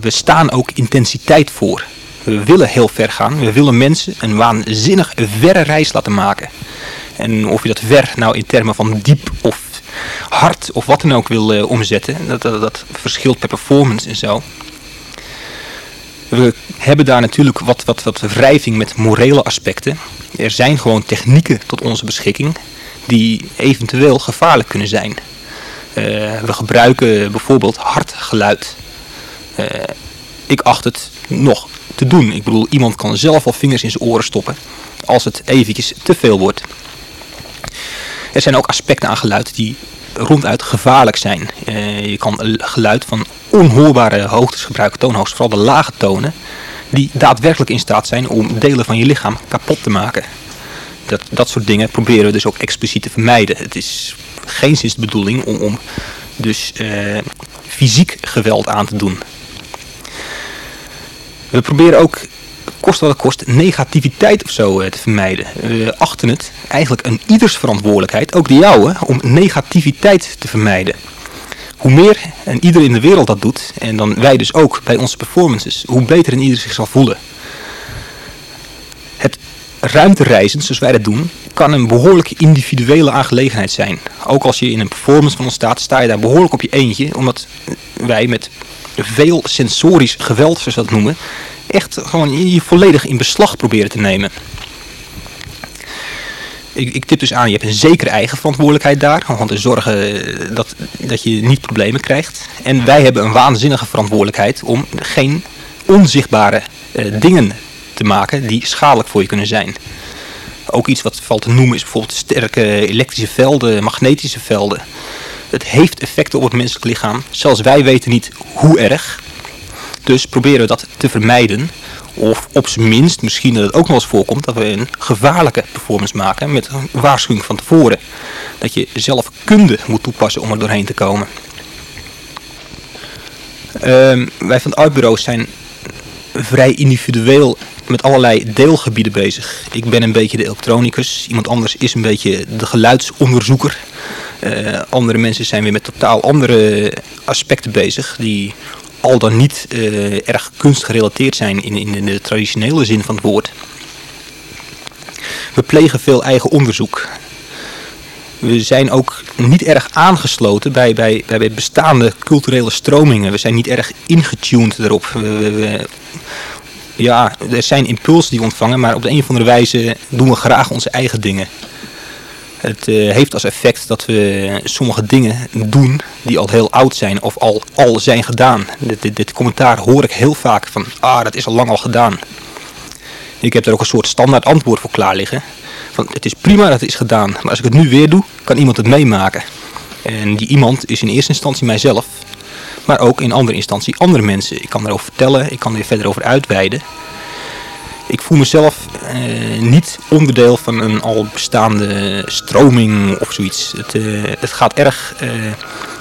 Speaker 1: We staan ook intensiteit voor. We willen heel ver gaan. We willen mensen een waanzinnig verre reis laten maken. En of je dat ver nou in termen van diep of hard of wat dan ook wil uh, omzetten. Dat, dat, verschilt per performance en zo. We hebben daar natuurlijk wat, wat, wat wrijving met morele aspecten. Er zijn gewoon technieken tot onze beschikking die eventueel gevaarlijk kunnen zijn. Uh, we gebruiken bijvoorbeeld hard geluid. Uh, ik acht het nog te doen. Ik bedoel, iemand kan zelf al vingers in zijn oren stoppen als het eventjes te veel wordt. Er zijn ook aspecten aan geluid die ronduit gevaarlijk zijn. Uh, je kan geluid van onhoorbare hoogtes gebruiken, toonhoogtes, vooral de lage tonen, die daadwerkelijk in staat zijn om delen van je lichaam kapot te maken. Dat, dat soort dingen proberen we dus ook expliciet te vermijden. Het is geen zins de bedoeling om, om dus uh, fysiek geweld aan te doen. We proberen ook, kost wat het kost, negativiteit of zo eh, te vermijden. We achten het eigenlijk een ieders verantwoordelijkheid, ook de jouwe, om negativiteit te vermijden. Hoe meer en ieder in de wereld dat doet, en dan wij dus ook bij onze performances, hoe beter een ieder zich zal voelen. Het ruimtereizen, zoals wij dat doen, kan een behoorlijk individuele aangelegenheid zijn. Ook als je in een performance van ons staat, sta je daar behoorlijk op je eentje. Omdat wij met veel sensorisch geweld, zoals dat noemen, echt gewoon je volledig in beslag proberen te nemen. Ik, ik tip dus aan, je hebt een zekere eigen verantwoordelijkheid daar. Om te zorgen dat, dat je niet problemen krijgt. En wij hebben een waanzinnige verantwoordelijkheid om geen onzichtbare uh, dingen te maken die schadelijk voor je kunnen zijn. Ook iets wat valt te noemen is bijvoorbeeld sterke elektrische velden, magnetische velden. Het heeft effecten op het menselijk lichaam. Zelfs wij weten niet hoe erg. Dus proberen we dat te vermijden. Of op zijn minst, misschien dat het ook nog eens voorkomt, dat we een gevaarlijke performance maken met een waarschuwing van tevoren. Dat je zelf kunde moet toepassen om er doorheen te komen. Uh, wij van het uitbureau zijn vrij individueel met allerlei deelgebieden bezig. Ik ben een beetje de elektronicus, iemand anders is een beetje de geluidsonderzoeker. Uh, andere mensen zijn weer met totaal andere aspecten bezig die al dan niet uh, erg kunstgerelateerd zijn in, in de traditionele zin van het woord. We plegen veel eigen onderzoek. We zijn ook niet erg aangesloten bij, bij, bij bestaande culturele stromingen. We zijn niet erg ingetuned erop. We, ja, er zijn impulsen die we ontvangen, maar op de een of andere wijze doen we graag onze eigen dingen. Het uh, heeft als effect dat we sommige dingen doen die al heel oud zijn of al, al zijn gedaan. Dit, dit, dit, commentaar hoor ik heel vaak van, ah dat is al lang al gedaan. Ik heb er ook een soort standaard antwoord voor klaar liggen. Van, het is prima dat het is gedaan, maar als ik het nu weer doe, kan iemand het meemaken. En die iemand is in eerste instantie mijzelf, maar ook in andere instantie andere mensen. Ik kan erover vertellen, ik kan er verder over uitweiden ik voel mezelf uh, niet onderdeel van een al bestaande stroming of zoiets. Het, uh, het gaat erg uh,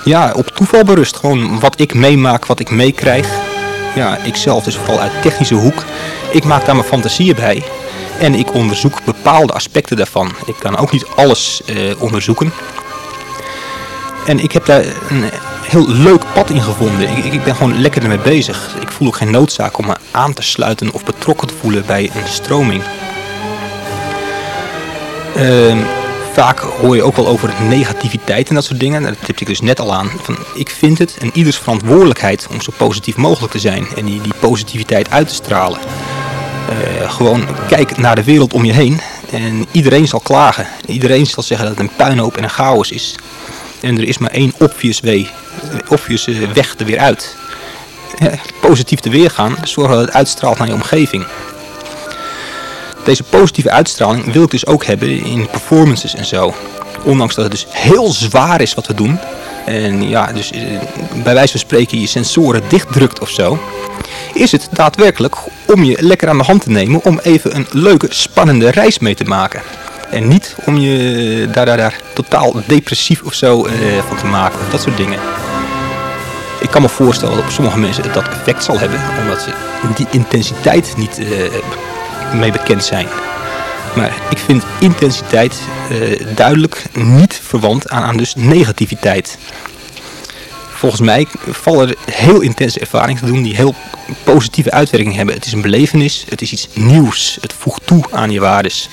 Speaker 1: ja, op toeval berust. Gewoon wat ik meemaak, wat ik meekrijg. Ja, ik zelf dus vooral uit technische hoek. Ik maak daar mijn fantasieën bij. En ik onderzoek bepaalde aspecten daarvan. Ik kan ook niet alles onderzoeken. En ik heb daar een heel leuk pad in gevonden. Ik, ik ben gewoon lekker ermee bezig. Ik voel ook geen noodzaak om me aan te sluiten of betrokken te voelen bij een stroming. Uh, vaak hoor je ook wel over negativiteit en dat soort dingen. Dat tipte ik dus net al aan. Van, ik vind het en ieders verantwoordelijkheid om zo positief mogelijk te zijn. En die, die positiviteit uit te stralen. Uh, gewoon kijk naar de wereld om je heen. En iedereen zal klagen. Iedereen zal zeggen dat het een puinhoop en een chaos is. En er is maar één obvious, way, obvious eh, weg er weer uit. positief te weergaan, zorgen dat het uitstraalt naar je omgeving. Deze positieve uitstraling wil ik dus ook hebben in performances en zo. Ondanks dat het dus heel zwaar is wat we doen. En ja, dus eh, bij wijze van spreken je sensoren dichtdrukt of zo. Is het daadwerkelijk om je lekker aan de hand te nemen om even een leuke, spannende reis mee te maken. En niet om je daar, daar, daar totaal depressief of zo uh, van te maken. Dat soort dingen. Ik kan me voorstellen dat op sommige mensen dat effect zal hebben. Omdat ze die intensiteit niet uh, mee bekend zijn. Maar ik vind intensiteit uh, duidelijk niet verwant aan, aan dus negativiteit. Volgens mij vallen er heel intense ervaringen te doen die heel positieve uitwerking hebben. Het is een belevenis, het is iets nieuws, het voegt toe aan je waardes.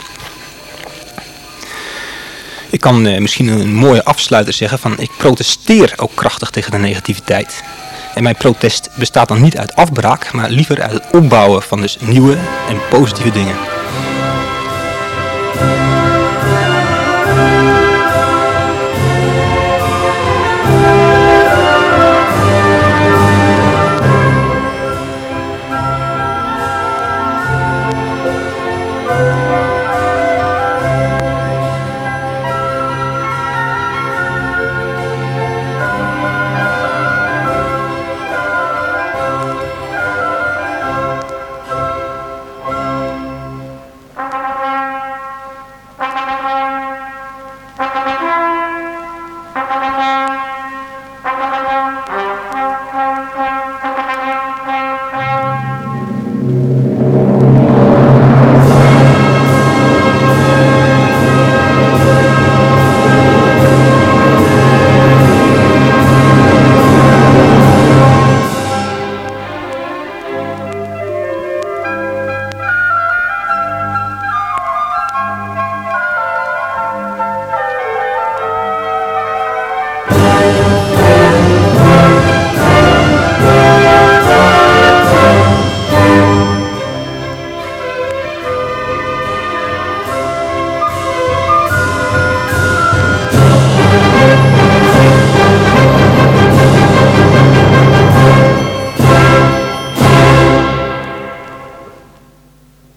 Speaker 1: Ik kan uh, misschien een mooie afsluiter zeggen van ik protesteer ook krachtig tegen de negativiteit. En mijn protest bestaat dan niet uit afbraak, maar liever uit het opbouwen van dus nieuwe en positieve dingen.